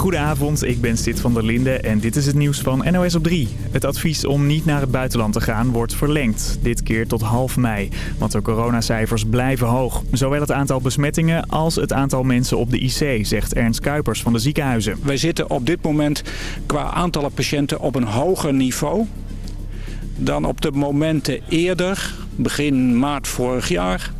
Goedenavond, ik ben Stit van der Linde en dit is het nieuws van NOS op 3. Het advies om niet naar het buitenland te gaan wordt verlengd. Dit keer tot half mei, want de coronacijfers blijven hoog. Zowel het aantal besmettingen als het aantal mensen op de IC, zegt Ernst Kuipers van de ziekenhuizen. Wij zitten op dit moment qua aantallen patiënten op een hoger niveau dan op de momenten eerder, begin maart vorig jaar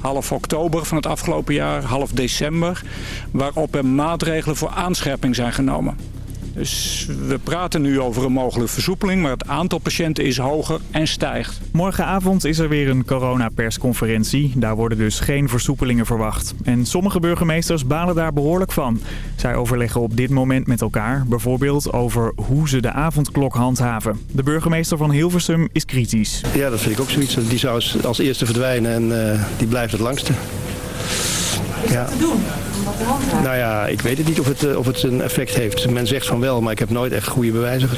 half oktober van het afgelopen jaar, half december... waarop er maatregelen voor aanscherping zijn genomen. Dus we praten nu over een mogelijke versoepeling, maar het aantal patiënten is hoger en stijgt. Morgenavond is er weer een coronapersconferentie. Daar worden dus geen versoepelingen verwacht. En sommige burgemeesters balen daar behoorlijk van. Zij overleggen op dit moment met elkaar, bijvoorbeeld over hoe ze de avondklok handhaven. De burgemeester van Hilversum is kritisch. Ja, dat vind ik ook zoiets. Die zou als eerste verdwijnen en uh, die blijft het langste. Is ja. te doen? Nou ja, ik weet het niet of het, eh, of het een effect heeft. Men zegt van wel, maar ik heb nooit echt goede bewijzen.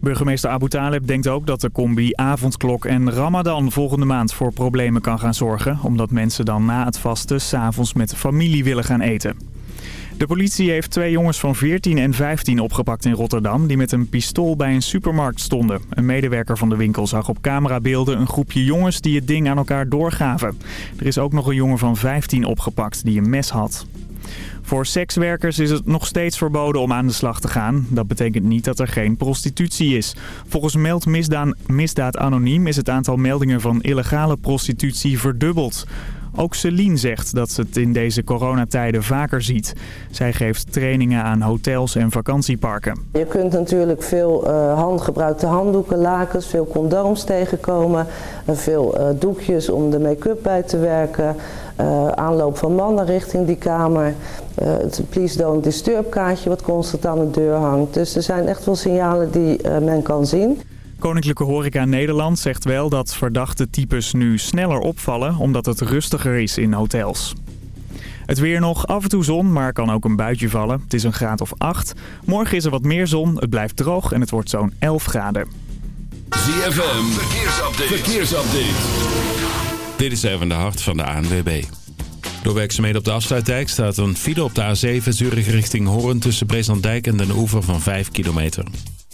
Burgemeester Abu Taleb denkt ook dat de combi avondklok en ramadan volgende maand voor problemen kan gaan zorgen. Omdat mensen dan na het vasten s'avonds met de familie willen gaan eten. De politie heeft twee jongens van 14 en 15 opgepakt in Rotterdam... die met een pistool bij een supermarkt stonden. Een medewerker van de winkel zag op camerabeelden een groepje jongens... die het ding aan elkaar doorgaven. Er is ook nog een jongen van 15 opgepakt die een mes had. Voor sekswerkers is het nog steeds verboden om aan de slag te gaan. Dat betekent niet dat er geen prostitutie is. Volgens Meld Misdaad Anoniem is het aantal meldingen van illegale prostitutie verdubbeld. Ook Celine zegt dat ze het in deze coronatijden vaker ziet. Zij geeft trainingen aan hotels en vakantieparken. Je kunt natuurlijk veel uh, handgebruikte handdoeken, lakens, veel condooms tegenkomen. Uh, veel uh, doekjes om de make-up bij te werken. aanloop van mannen richting die kamer. het Please Don't Disturb kaartje wat constant aan de deur hangt. Dus er zijn echt wel signalen die men kan zien. Koninklijke Horeca Nederland zegt wel dat verdachte types nu sneller opvallen omdat het rustiger is in hotels. Het weer nog, af en toe zon, maar kan ook een buitje vallen. Het is een graad of 8. Morgen is er wat meer zon, het blijft droog en het wordt zo'n 11 graden. ZFM, verkeersupdate. verkeersupdate. Dit is even de hart van de ANWB. Door werkzaamheden op de afsluitdijk staat een file op de A7 Zurich richting Hoorn tussen Breeslanddijk en Den Oever van 5 kilometer.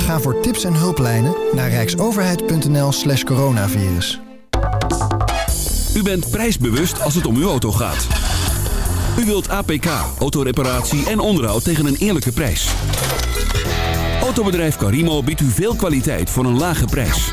Ga voor tips en hulplijnen naar rijksoverheid.nl slash coronavirus. U bent prijsbewust als het om uw auto gaat. U wilt APK, autoreparatie en onderhoud tegen een eerlijke prijs. Autobedrijf Carimo biedt u veel kwaliteit voor een lage prijs.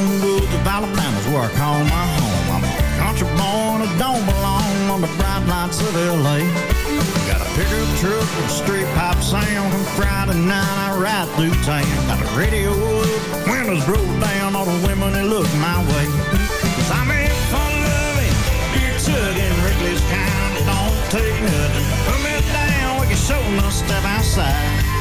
Stone. Woods of Alabama's where I call my home. I'm a country born, I don't belong on the bright lights of L.A. Got a pickup truck with a straight pipe sound. On Friday night I ride through town. Got the radio up, windows rolled down. All the women they look my way. Cause I'm in fun loving, beer chugging, reckless kind. it Don't take nothing. Put me down, we can show no step outside.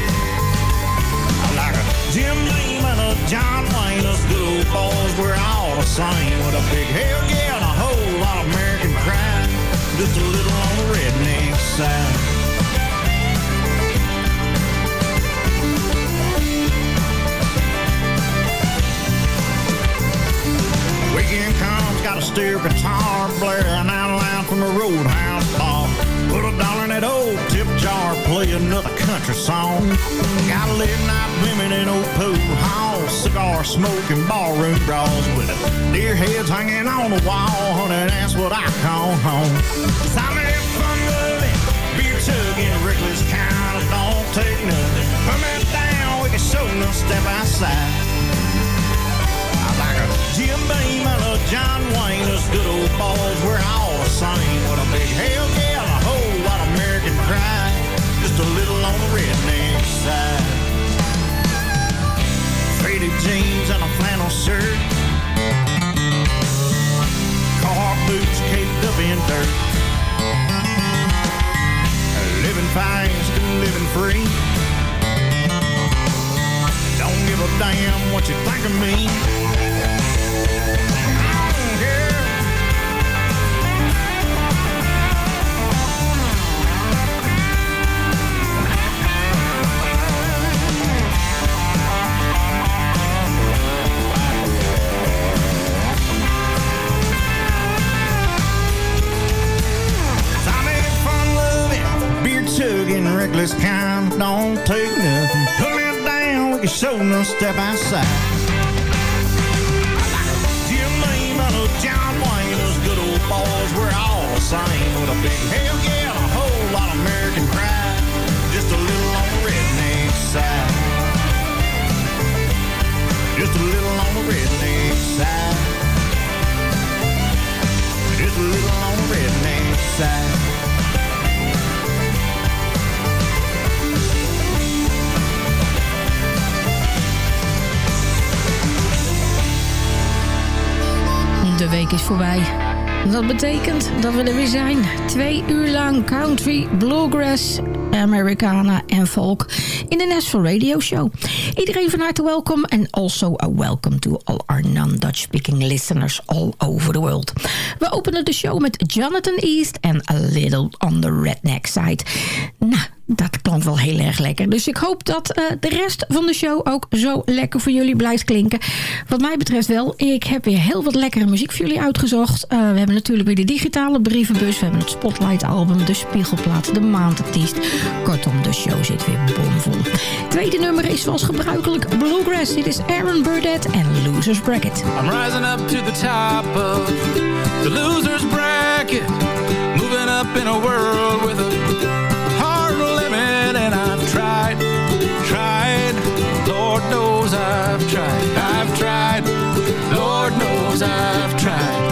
A Jim Beam and a John Wayne, us good old boys, we're all the same. With a big hell yeah and a whole lot of American pride. Just a little on the redneck side. Weekend comes, got a steel guitar blaring out loud from the roadhouse bar. Put a dollar in that old tip jar, play another country song. Got a late night women in old pool halls, cigar smoking ballroom brawls with deer heads hanging on the wall, honey, that's what I call home. Cause I'm in loving, beer chugging, reckless kind of don't take nothing. Put me down, we can show no step outside. I Jim Beam and a John Wayne, us good old boys, we're all the same. With a big hell yeah a whole lot of American pride, a little on the redneck side. Faded jeans and a flannel shirt, car boots caked up in dirt. Living fast and living free. Don't give a damn what you think of me. Reckless kind. Don't take nothing. Put me down, can show no step outside. Jim Beam and John Wayne, those good old boys, we're all the same. With a big hell yeah a whole lot of American pride. Just a little on the redneck side. Just a little on the redneck side. Just a little on the redneck side. Is voorbij. Dat betekent dat we er weer zijn. Twee uur lang country, bluegrass, Americana en folk in de Nashville Radio Show. Iedereen van harte welkom en also a welcome to all our non-Dutch speaking listeners all over the world. We openen de show met Jonathan East en A Little on the Redneck Side. Nou, dat klonk wel heel erg lekker. Dus ik hoop dat eh, de rest van de show ook zo lekker voor jullie blijft klinken. Wat mij betreft wel. Ik heb weer heel wat lekkere muziek voor jullie uitgezocht. Eh, we hebben natuurlijk weer de digitale brievenbus. We hebben het Spotlight album, de Spiegelplaat, de maandartiest. Kortom, de show zit weer bomvol. Tweede nummer is zoals gebruikelijk Bluegrass. Dit is Aaron Burdett en Losers Bracket. I'm rising up to the top of the loser's bracket. Moving up in a world with a hard limit. And I've tried, tried. Lord knows I've tried. I've tried. Lord knows I've tried.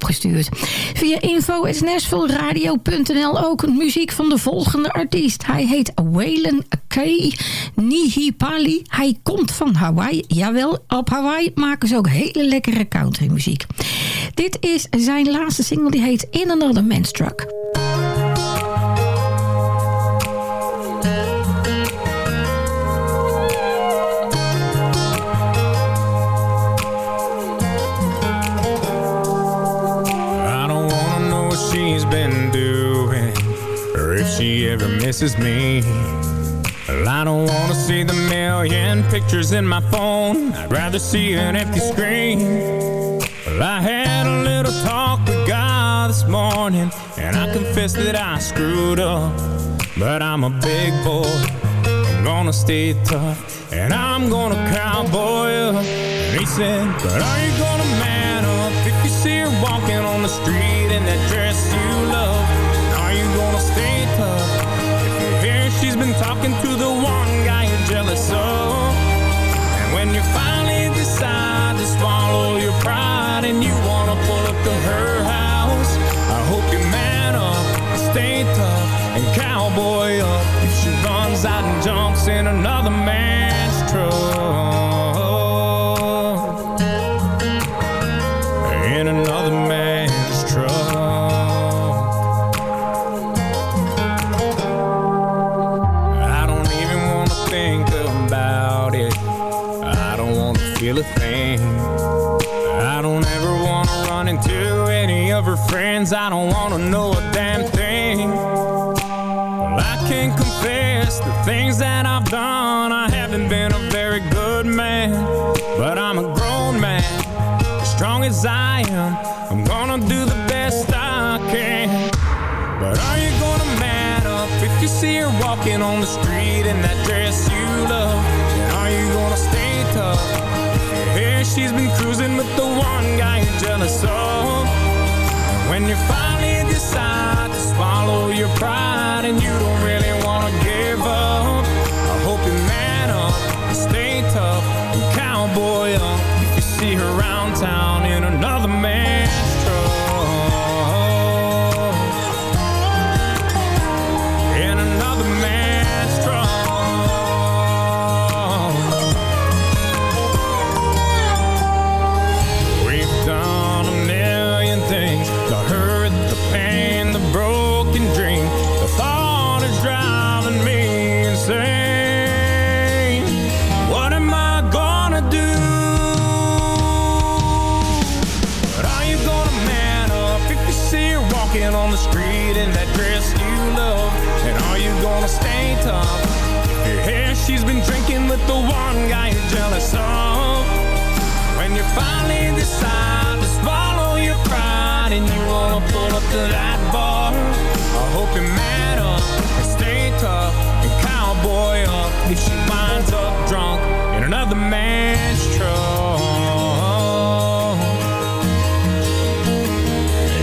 Opgestuurd. Via info.nashvilleradio.nl ook muziek van de volgende artiest. Hij heet Waylon K. Nihipali. Hij komt van Hawaii. Jawel, op Hawaii maken ze ook hele lekkere countrymuziek. Dit is zijn laatste single, die heet In Another Man's Truck. She ever misses me. Well, I don't wanna see the million pictures in my phone. I'd rather see an empty screen. Well, I had a little talk with God this morning, and I confess that I screwed up. But I'm a big boy, I'm gonna stay tough, and I'm gonna cowboy up. And he said, But are you gonna man up if you see her walking on the street in that dress tough if you hear she's been talking to the one guy you're jealous of? And when you finally decide to swallow your pride and you wanna pull up to her house, I hope you man up, stay tough, and cowboy up if she runs out and jumps in another man's truck. Friends. I don't wanna know a damn thing. Well, I can confess the things that I've done. I haven't been a very good man, but I'm a grown man, as strong as I am. I'm gonna do the best I can. But are you gonna man up if you see her walking on the street in that dress you love? And are you gonna stay tough hear she's been cruising with the one guy you're jealous of? When you finally decide to swallow your pride and you don't really wanna give up, I hope you man up and stay tough and cowboy up. If you see her around town in another man's with the one guy you're jealous of? When you finally decide to swallow your pride and you wanna pull up to that bar, I hope you man up and stay tough and cowboy up if she winds up drunk in another man's truck.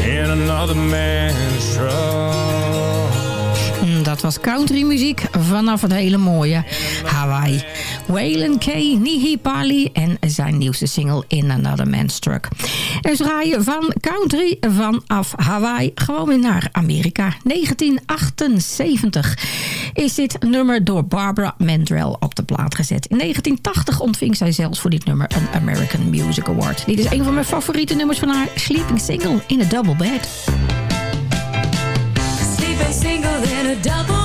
In another man's truck. Mm, Dat was countrymuziek vanaf het hele mooie Hawaii. Waylon K. Nihipali en zijn nieuwste single In Another Man's Truck. En ze draaien van country vanaf Hawaii gewoon weer naar Amerika. 1978 is dit nummer door Barbara Mandrell op de plaat gezet. In 1980 ontving zij zelfs voor dit nummer een American Music Award. Dit is een van mijn favoriete nummers van haar Sleeping Single in a Double Bed. Sleeping single in a double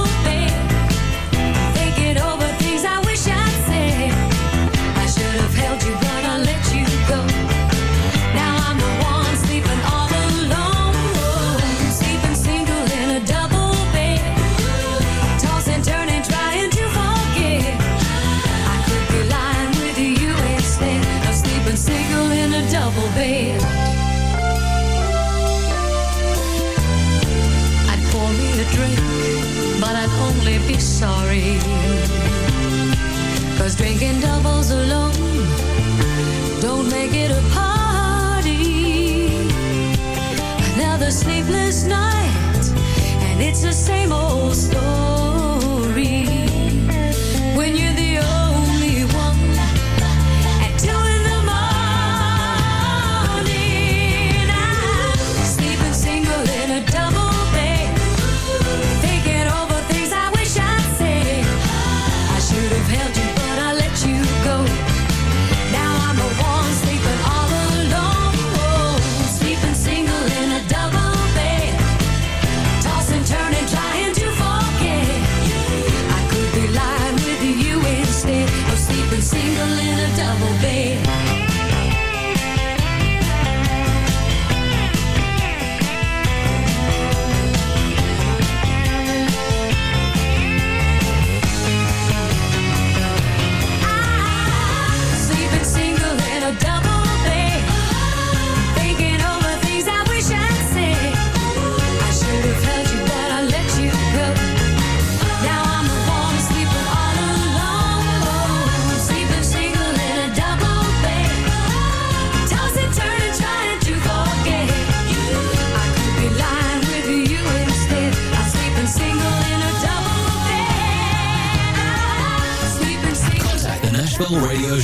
Drinking doubles alone don't make it a party. Another sleepless night, and it's the same old story.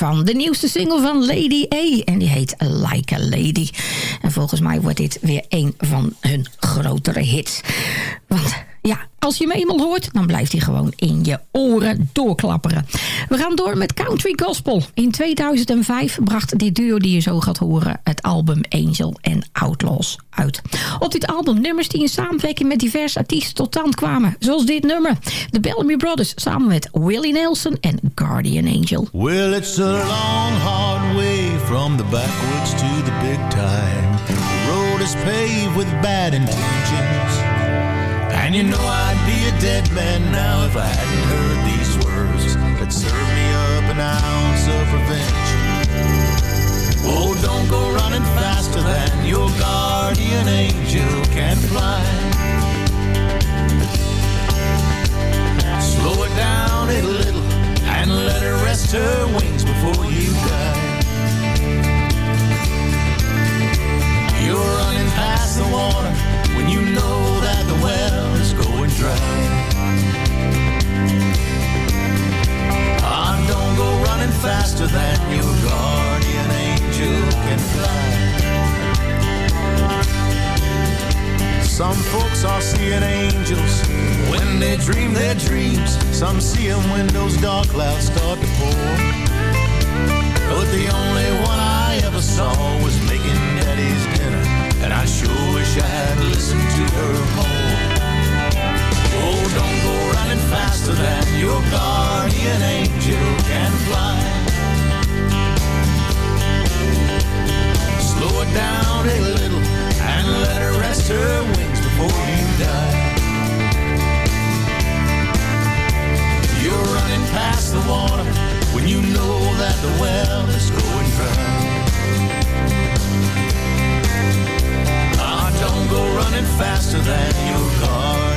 Van. De nieuwste single van Lady A. En die heet Like a Lady. En volgens mij wordt dit weer een van hun grotere hits. Want ja, als je hem eenmaal hoort, dan blijft hij gewoon in je oren doorklapperen. We gaan door met Country Gospel. In 2005 bracht dit duo die je zo gaat horen het album Angel and Outlaws uit. Op dit album nummers die in samenwerking met diverse artiesten tot stand kwamen. Zoals dit nummer. De Bellamy Brothers samen met Willie Nelson en Guardian Angel. Well, it's a long, hard way from the backwoods to the big time. The road is paved with bad intentions. And you know I'd be a dead man now if I hadn't heard these words that serve me up an ounce of revenge. Oh, don't go running faster than your guardian angel can fly. Slow it down a little and let her rest her wings before you die. You're running past the water when you know don't go running faster than your guardian angel can fly. Some folks are seeing angels when they dream their dreams. Some see them when those dark clouds start to pour. But the only one I ever saw was making daddy's dinner. And I sure wish I had listened to her more. Oh, don't go running faster than your guardian angel can fly. Slow it down a little and let her rest her wings before you die. You're running past the water when you know that the well is going dry. Ah, don't go running faster than your guardian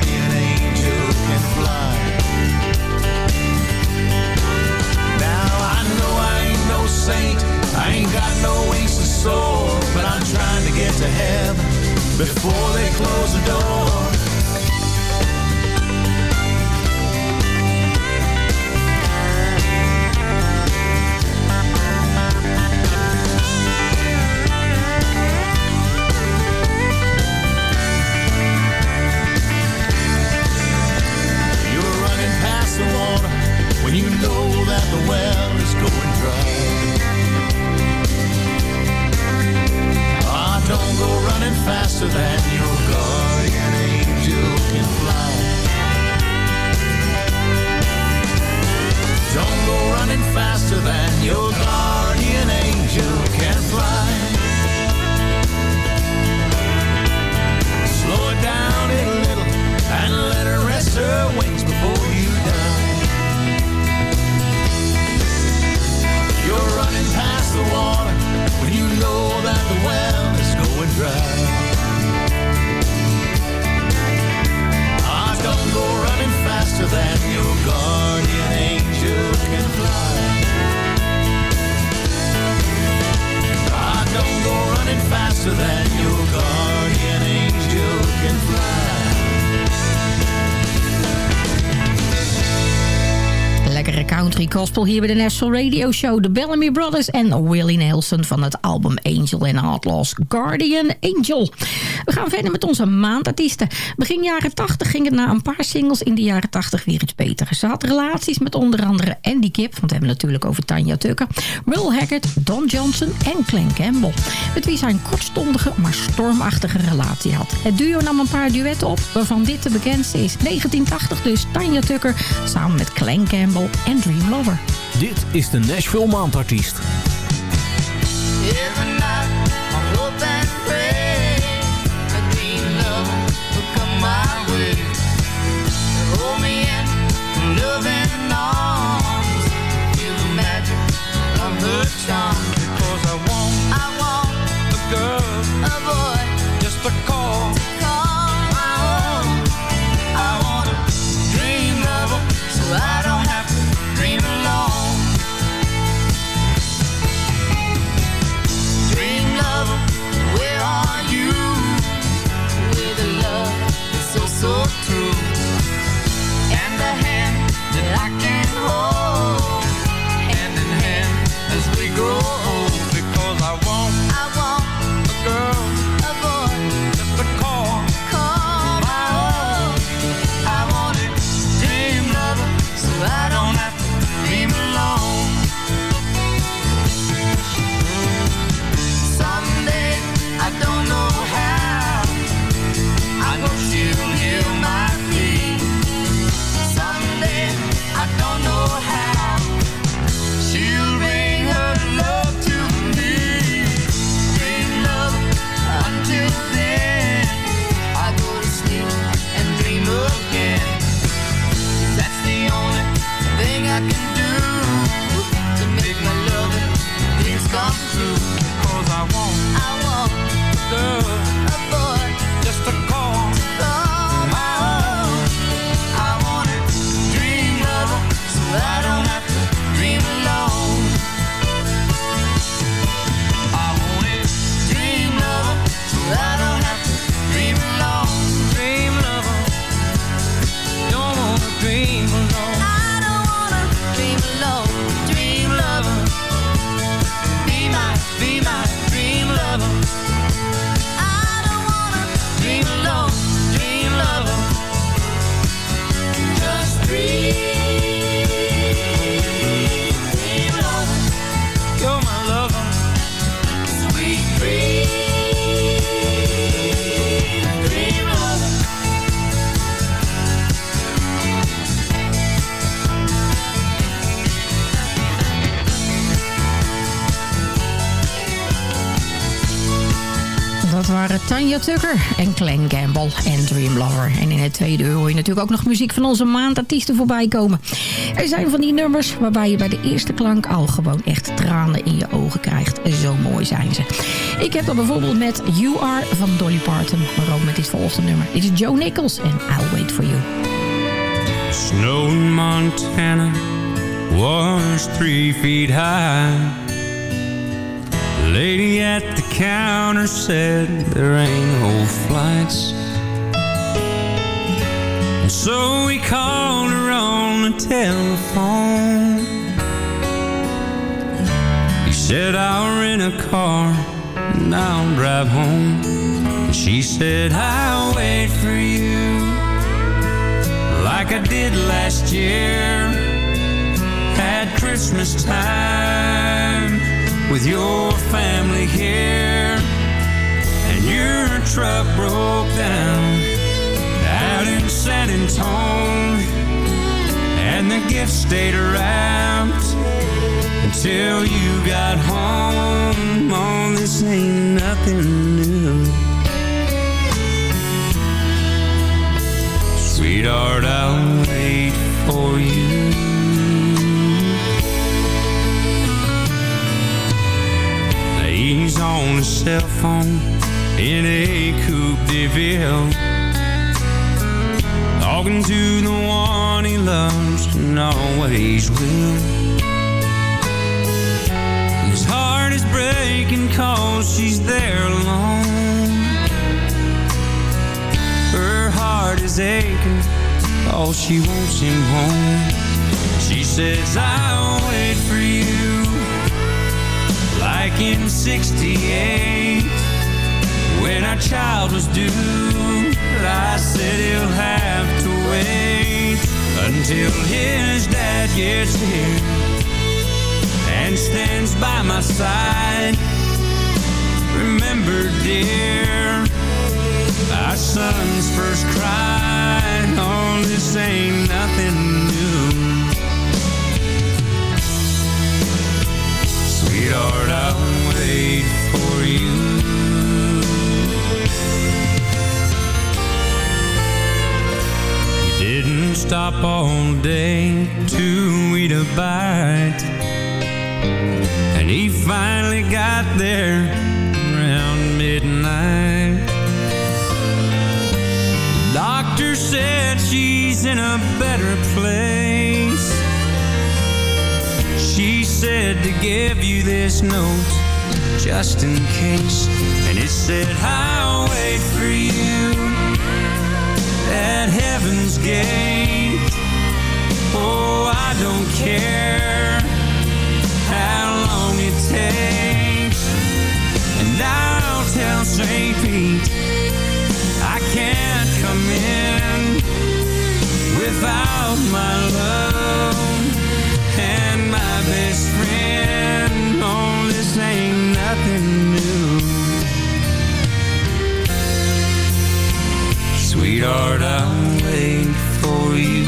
hier bij de National Radio Show. De Bellamy Brothers en Willie Nelson van het album Angel and Outlaws Guardian Angel. We gaan verder met onze maandartiesten. Begin jaren 80 ging het na een paar singles in de jaren 80 weer iets beter. Ze had relaties met onder andere Andy Gibb, want we hebben natuurlijk over Tanya Tucker, Will Haggard, Don Johnson en Glenn Campbell. Met wie zij een kortstondige, maar stormachtige relatie had. Het duo nam een paar duetten op, waarvan dit de bekendste is. 1980 dus Tanya Tucker samen met Glenn Campbell en Dream Lover. Dit is de Nashville Maandartiest. Because I want, I want a girl, a boy, just a call. Tucker en Glenn Gamble en Dream Lover. En in het tweede uur hoor je natuurlijk ook nog muziek van onze maandartiesten voorbij komen. Er zijn van die nummers waarbij je bij de eerste klank al gewoon echt tranen in je ogen krijgt. Zo mooi zijn ze. Ik heb dan bijvoorbeeld met You Are van Dolly Parton, maar ook met dit volgende nummer. Dit is Joe Nichols en I'll Wait For You. Snow Montana was three feet high. Lady at the counter said there ain't no flights. And so we called her on the telephone. He said, I'll rent a car and I'll drive home. And she said, I'll wait for you like I did last year at Christmas time with your family here. And your truck broke down out in San Antone, and the gifts stayed around until you got home. Oh, this ain't nothing new. Sweetheart, I'll on a cell phone in a coupe de ville. Talking to the one he loves and always will. His heart is breaking cause she's there alone. Her heart is aching cause she wants him home. She says, I'll wait for you like in 68 when our child was due. I said he'll have to wait until his dad gets here and stands by my side. Remember, dear, our son's first cry. Oh, this ain't nothing Sweetheart, I'll wait for you. Didn't stop all day to eat a bite. And he finally got there around midnight. The doctor said she's in a better place. To give you this note just in case. And it said, I'll wait for you at heaven's gate. Oh, I don't care how long it takes. And I'll tell St. Pete I can't come in without my love this nothing new. Sweetheart, I'll wait for you.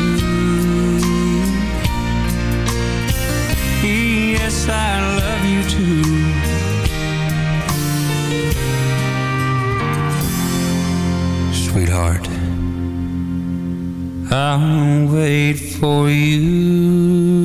Yes, I love you too. Sweetheart, I'll wait for you.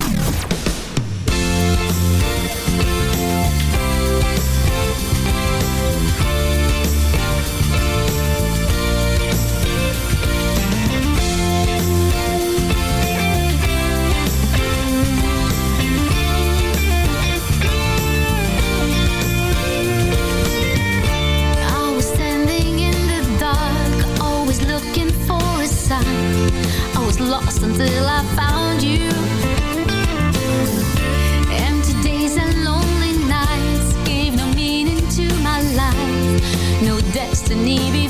destiny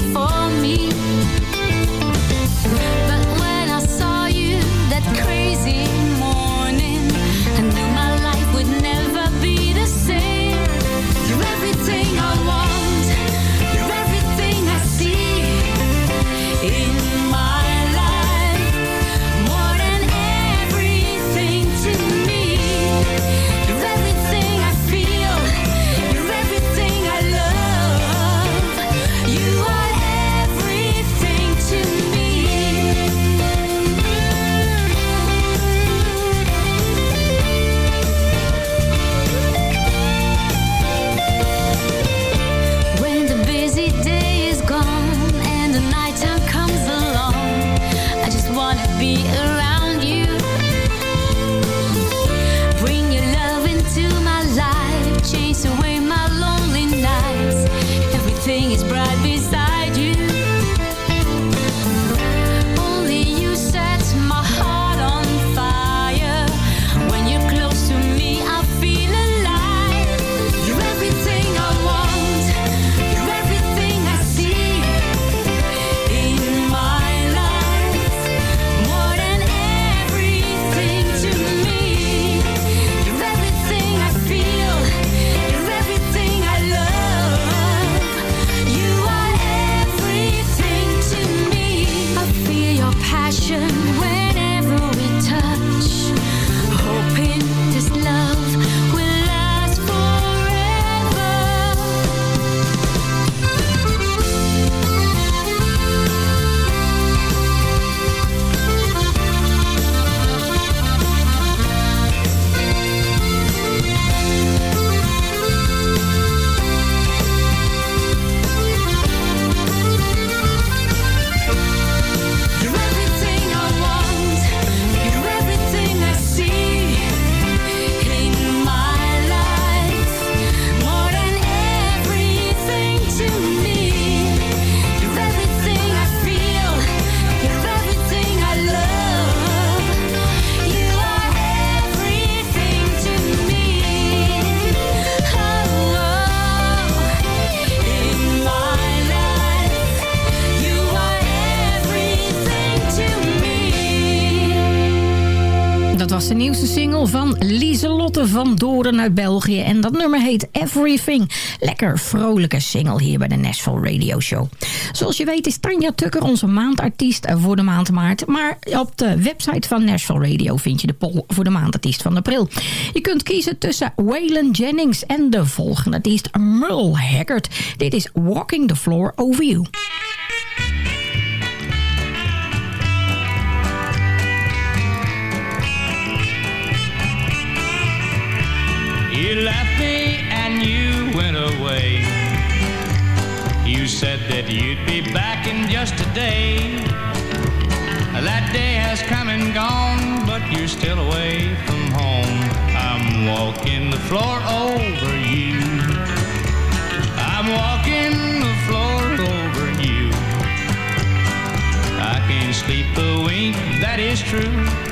Lieselotte van Doren uit België. En dat nummer heet Everything. Lekker vrolijke single hier bij de Nashville Radio Show. Zoals je weet is Tanja Tucker onze maandartiest voor de maand maart. Maar op de website van Nashville Radio vind je de poll voor de maandartiest van april. Je kunt kiezen tussen Waylon Jennings en de volgende artiest Merle Haggard. Dit is Walking the Floor Over You. You left me and you went away. You said that you'd be back in just a day. That day has come and gone, but you're still away from home. I'm walking the floor over you. I'm walking the floor over you. I can't sleep a wink, that is true.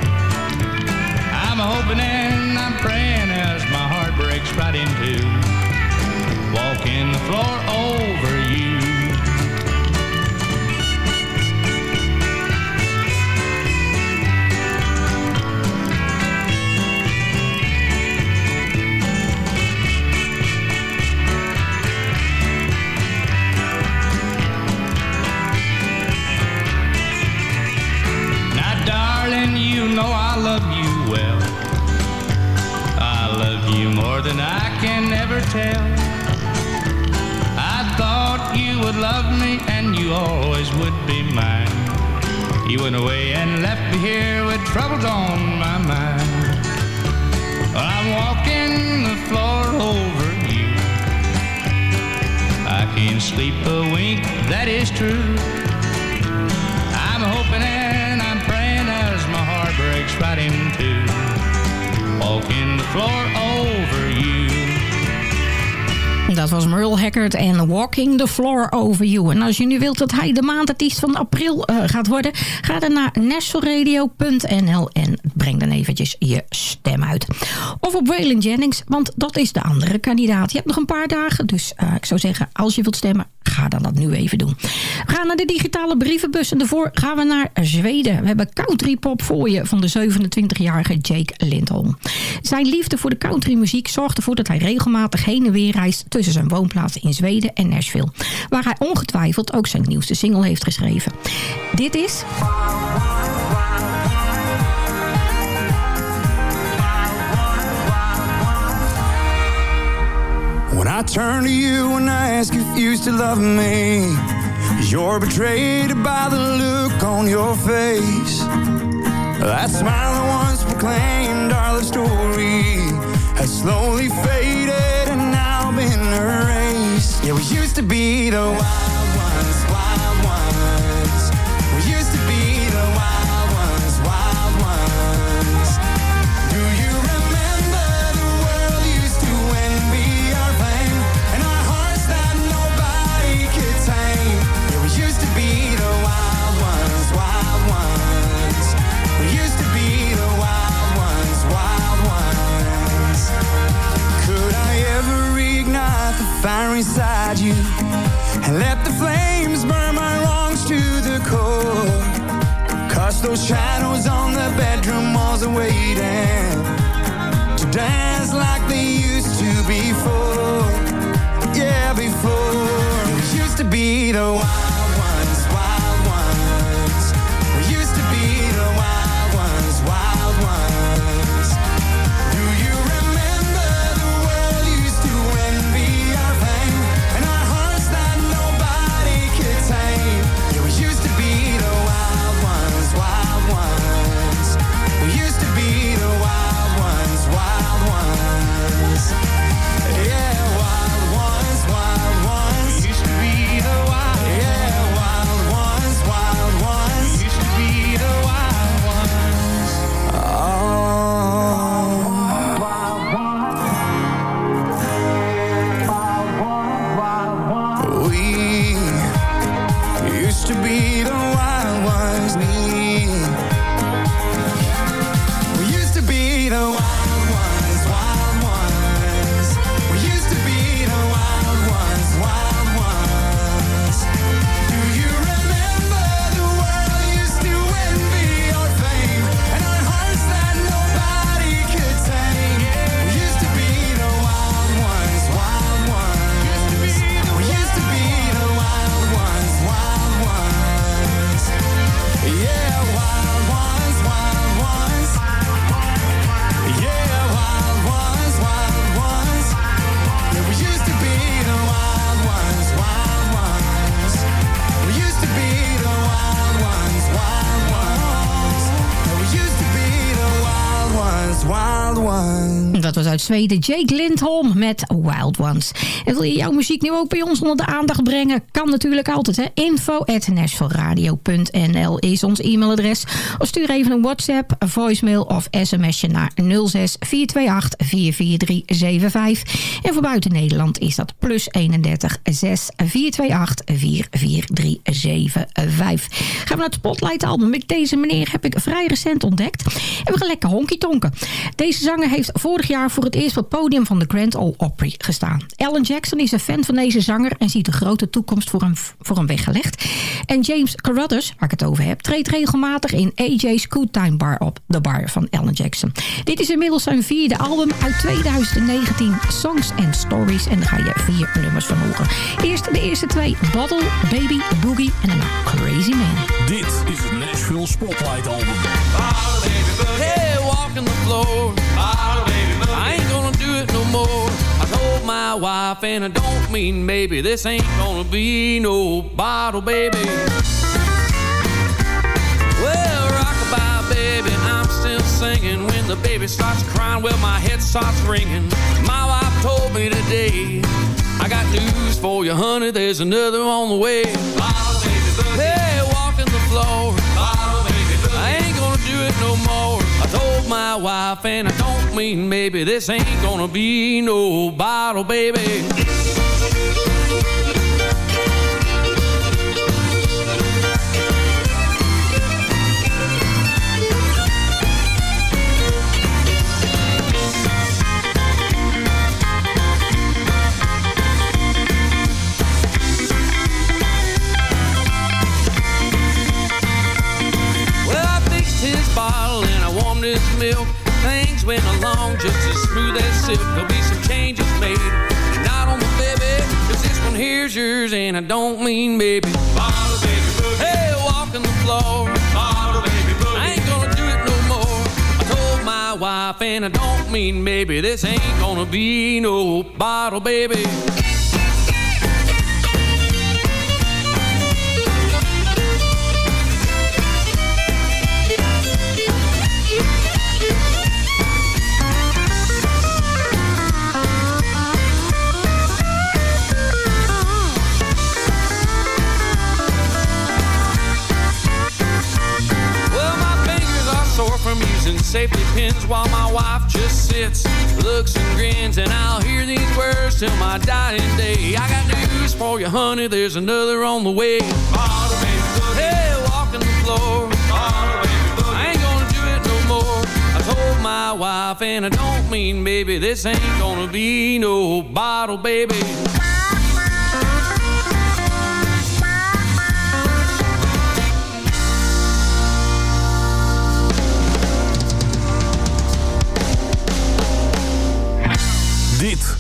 Walking the Floor Over You. En als je nu wilt dat hij de maandartiest van april eh, gaat worden... ga dan naar nationalradio.nl en breng dan eventjes je stem uit. Of op Waylon Jennings, want dat is de andere kandidaat. Je hebt nog een paar dagen, dus eh, ik zou zeggen... als je wilt stemmen, ga dan dat nu even doen. We gaan naar de digitale brievenbus en daarvoor gaan we naar Zweden. We hebben countrypop voor je van de 27-jarige Jake Lindholm. Zijn liefde voor de countrymuziek zorgt ervoor dat hij regelmatig heen en weer reist... tussen zijn woonplaats in Zweden en Nashville. Waar hij ongetwijfeld ook zijn nieuwste single heeft geschreven. Dit is... When I turn to you and I ask if you still love me, you're betrayed by the look on your face. That smile that once proclaimed our story has slowly faded and now been erased. Yeah, we used to be the wild inside you and let the flames burn my wrongs to the core. Cause those shadows on the bedroom walls are waiting to dance like they used to before. Yeah, before. We used to be the wild Zweden Jake Lindholm met Wild Ones. En wil je jouw muziek nu ook bij ons onder de aandacht brengen? Kan natuurlijk altijd. Hè? Info is ons e-mailadres. Of stuur even een WhatsApp, een voicemail of sms'je naar 06 428 44375. En voor buiten Nederland is dat plus 31 6 428 44375. Gaan we naar het Spotlight album. Met deze meneer heb ik vrij recent ontdekt. En we gaan lekker honky tonken. Deze zanger heeft vorig jaar voor het eerst op het podium van de Grand Ole Opry gestaan. Alan Jackson is een fan van deze zanger en ziet een grote toekomst voor hem, voor hem weggelegd. En James Carruthers, waar ik het over heb, treedt regelmatig in AJ's Good Time Bar op. De bar van Alan Jackson. Dit is inmiddels zijn vierde album uit 2019. Songs and Stories. En daar ga je vier nummers van horen. Eerst de eerste twee. Bottle, Baby, Boogie en daarna Crazy Man. Dit is het Nashville Spotlight Album. Hey, walking the floor. My wife, and I don't mean maybe this ain't gonna be no bottle, baby. Well, rockabye, baby, I'm still singing when the baby starts crying. Well, my head starts ringing. My wife told me today, I got news for you, honey. There's another on the way. Hey, walking the floor. I ain't gonna do it no more. My wife, and I don't mean maybe this ain't gonna be no bottle, baby. Went along just as smooth as silk. There'll be some changes made. Not on the baby, cause this one here's yours and I don't mean maybe. Bottle baby boogie. Hey, walking the floor. Bottle baby boogie. I ain't gonna do it no more. I told my wife and I don't mean maybe. This ain't gonna be no bottle baby. Safety pins while my wife just sits, looks and grins, and I'll hear these words till my dying day. I got news for you, honey. There's another on the way. Hey, walking the floor. I ain't gonna do it no more. I told my wife, and I don't mean baby, this ain't gonna be no bottle, baby.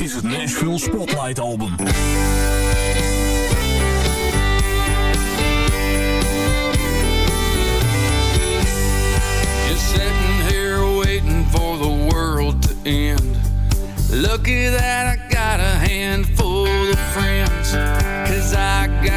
is het Nashville Spotlight Album. Just sitting here waiting for the world to end. Lucky that I got a handful of friends. Cause I got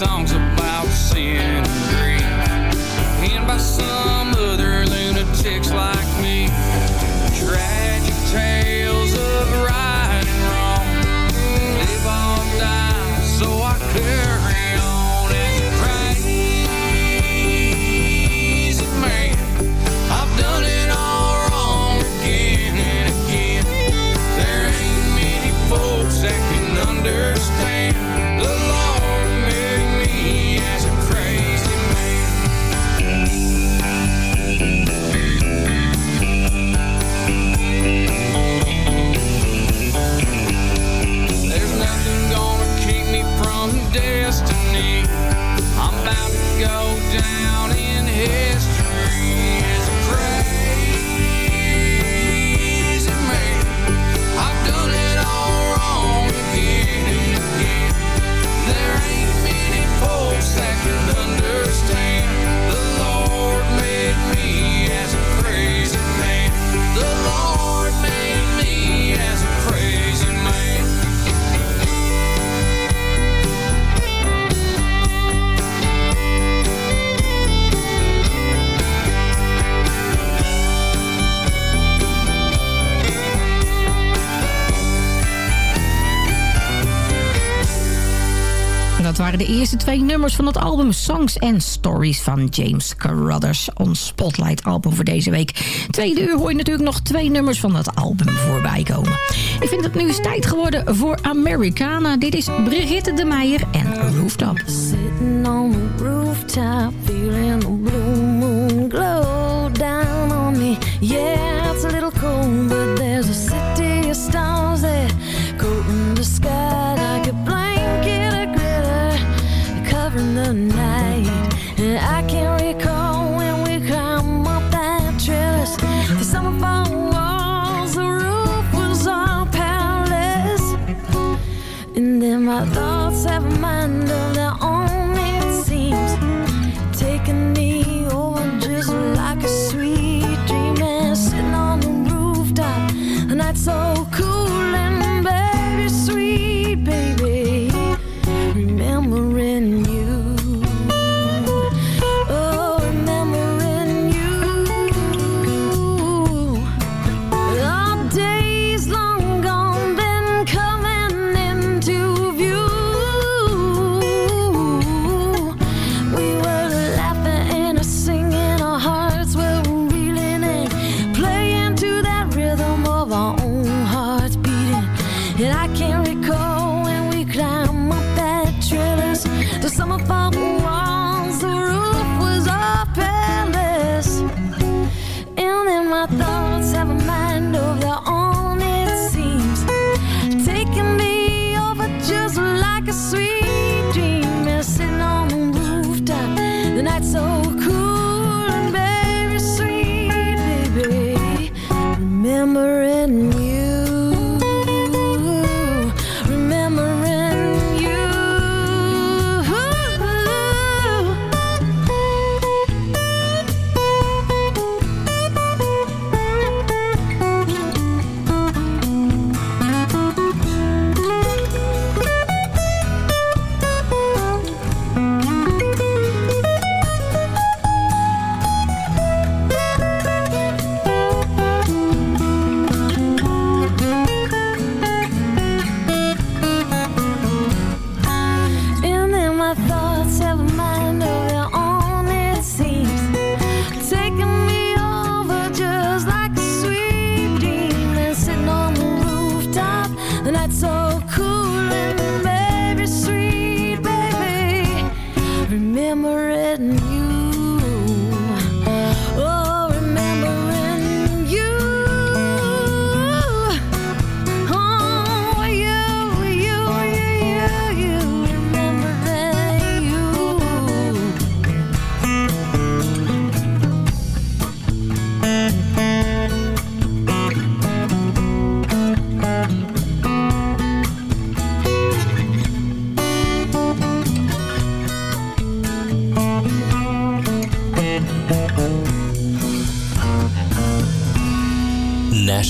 songs nummers van het album Songs and Stories van James Carruthers. Ons Spotlight album voor deze week. Tweede uur hoor je natuurlijk nog twee nummers van dat album voorbij komen. Ik vind het nu is tijd geworden voor Americana. Dit is Brigitte de Meijer en Rooftop. So. all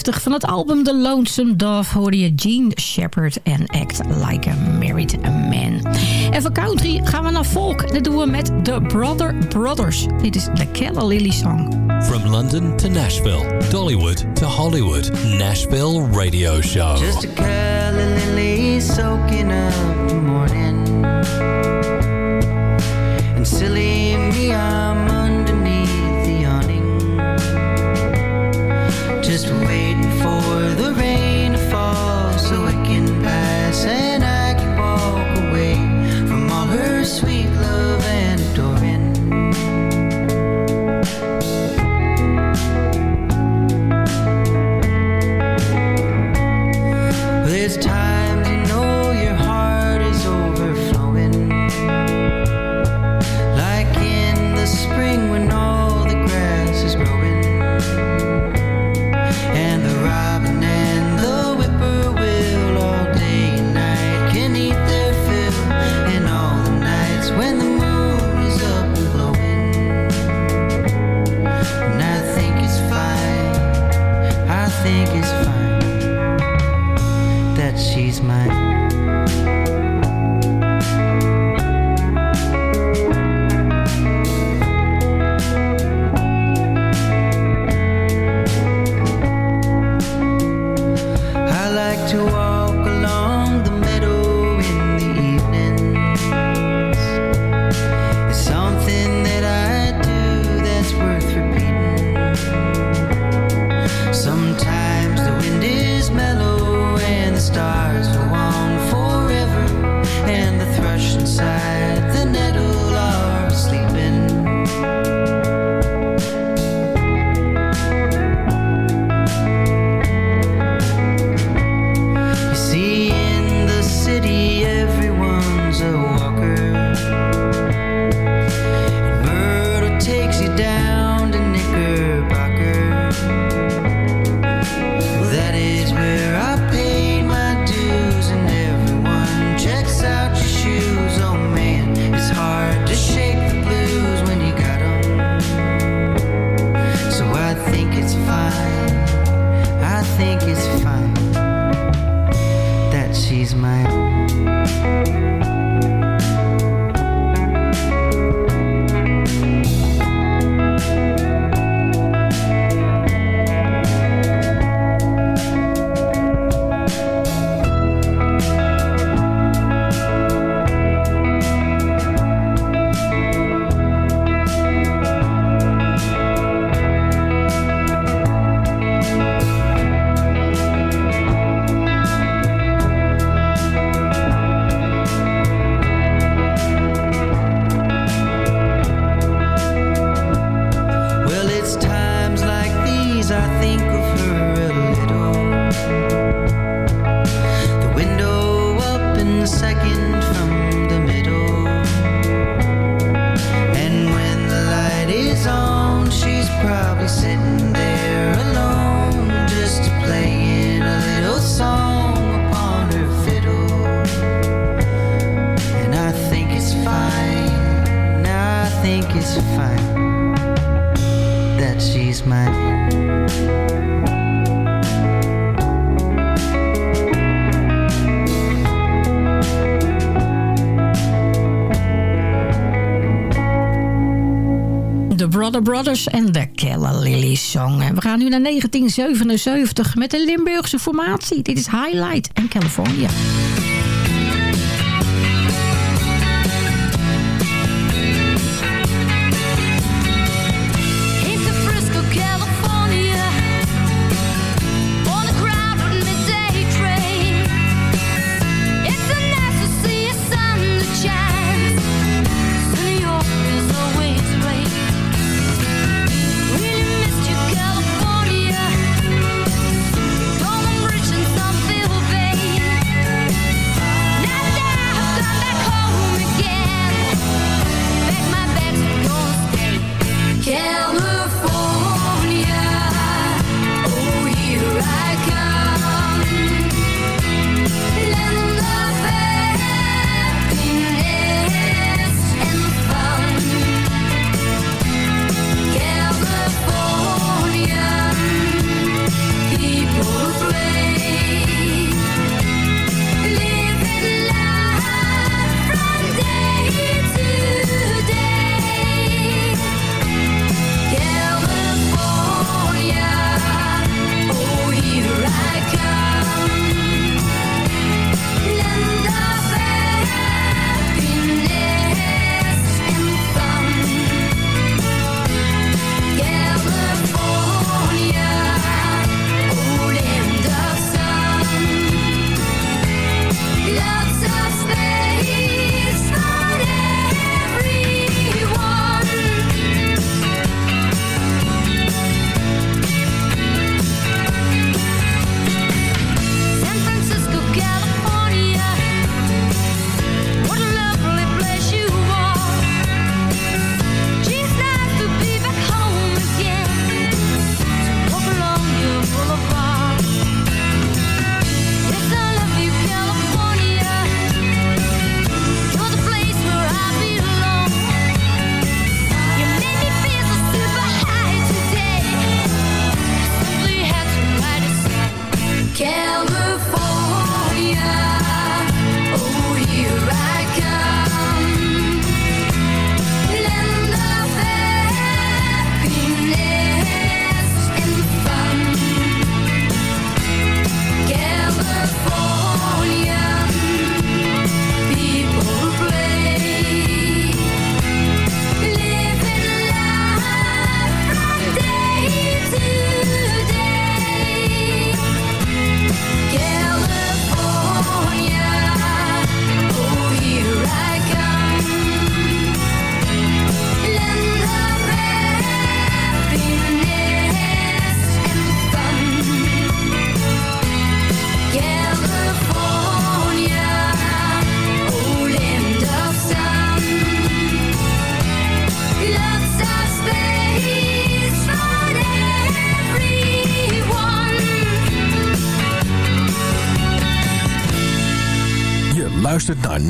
van het album The Lonesome Dove... hoorde je Gene Shepard en Act Like a Married Man. En van country gaan we naar folk. Dat doen we met The Brother Brothers. Dit is de Keller Lily Song. From London to Nashville, Dollywood to Hollywood... Nashville Radio Show. Just a Keller Lily soaking up the morning... And silly Brothers and the Killer Lily Song. We gaan nu naar 1977 met de Limburgse formatie. Dit is Highlight en California.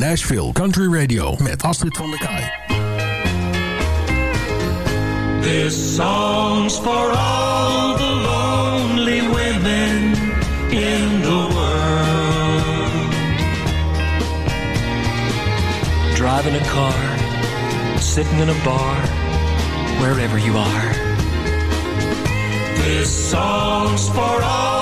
Nashville Country Radio met Astrid van der Kaai. This song's for all the lonely women in the world. Driving a car, sitting in a bar, wherever you are. This song's for all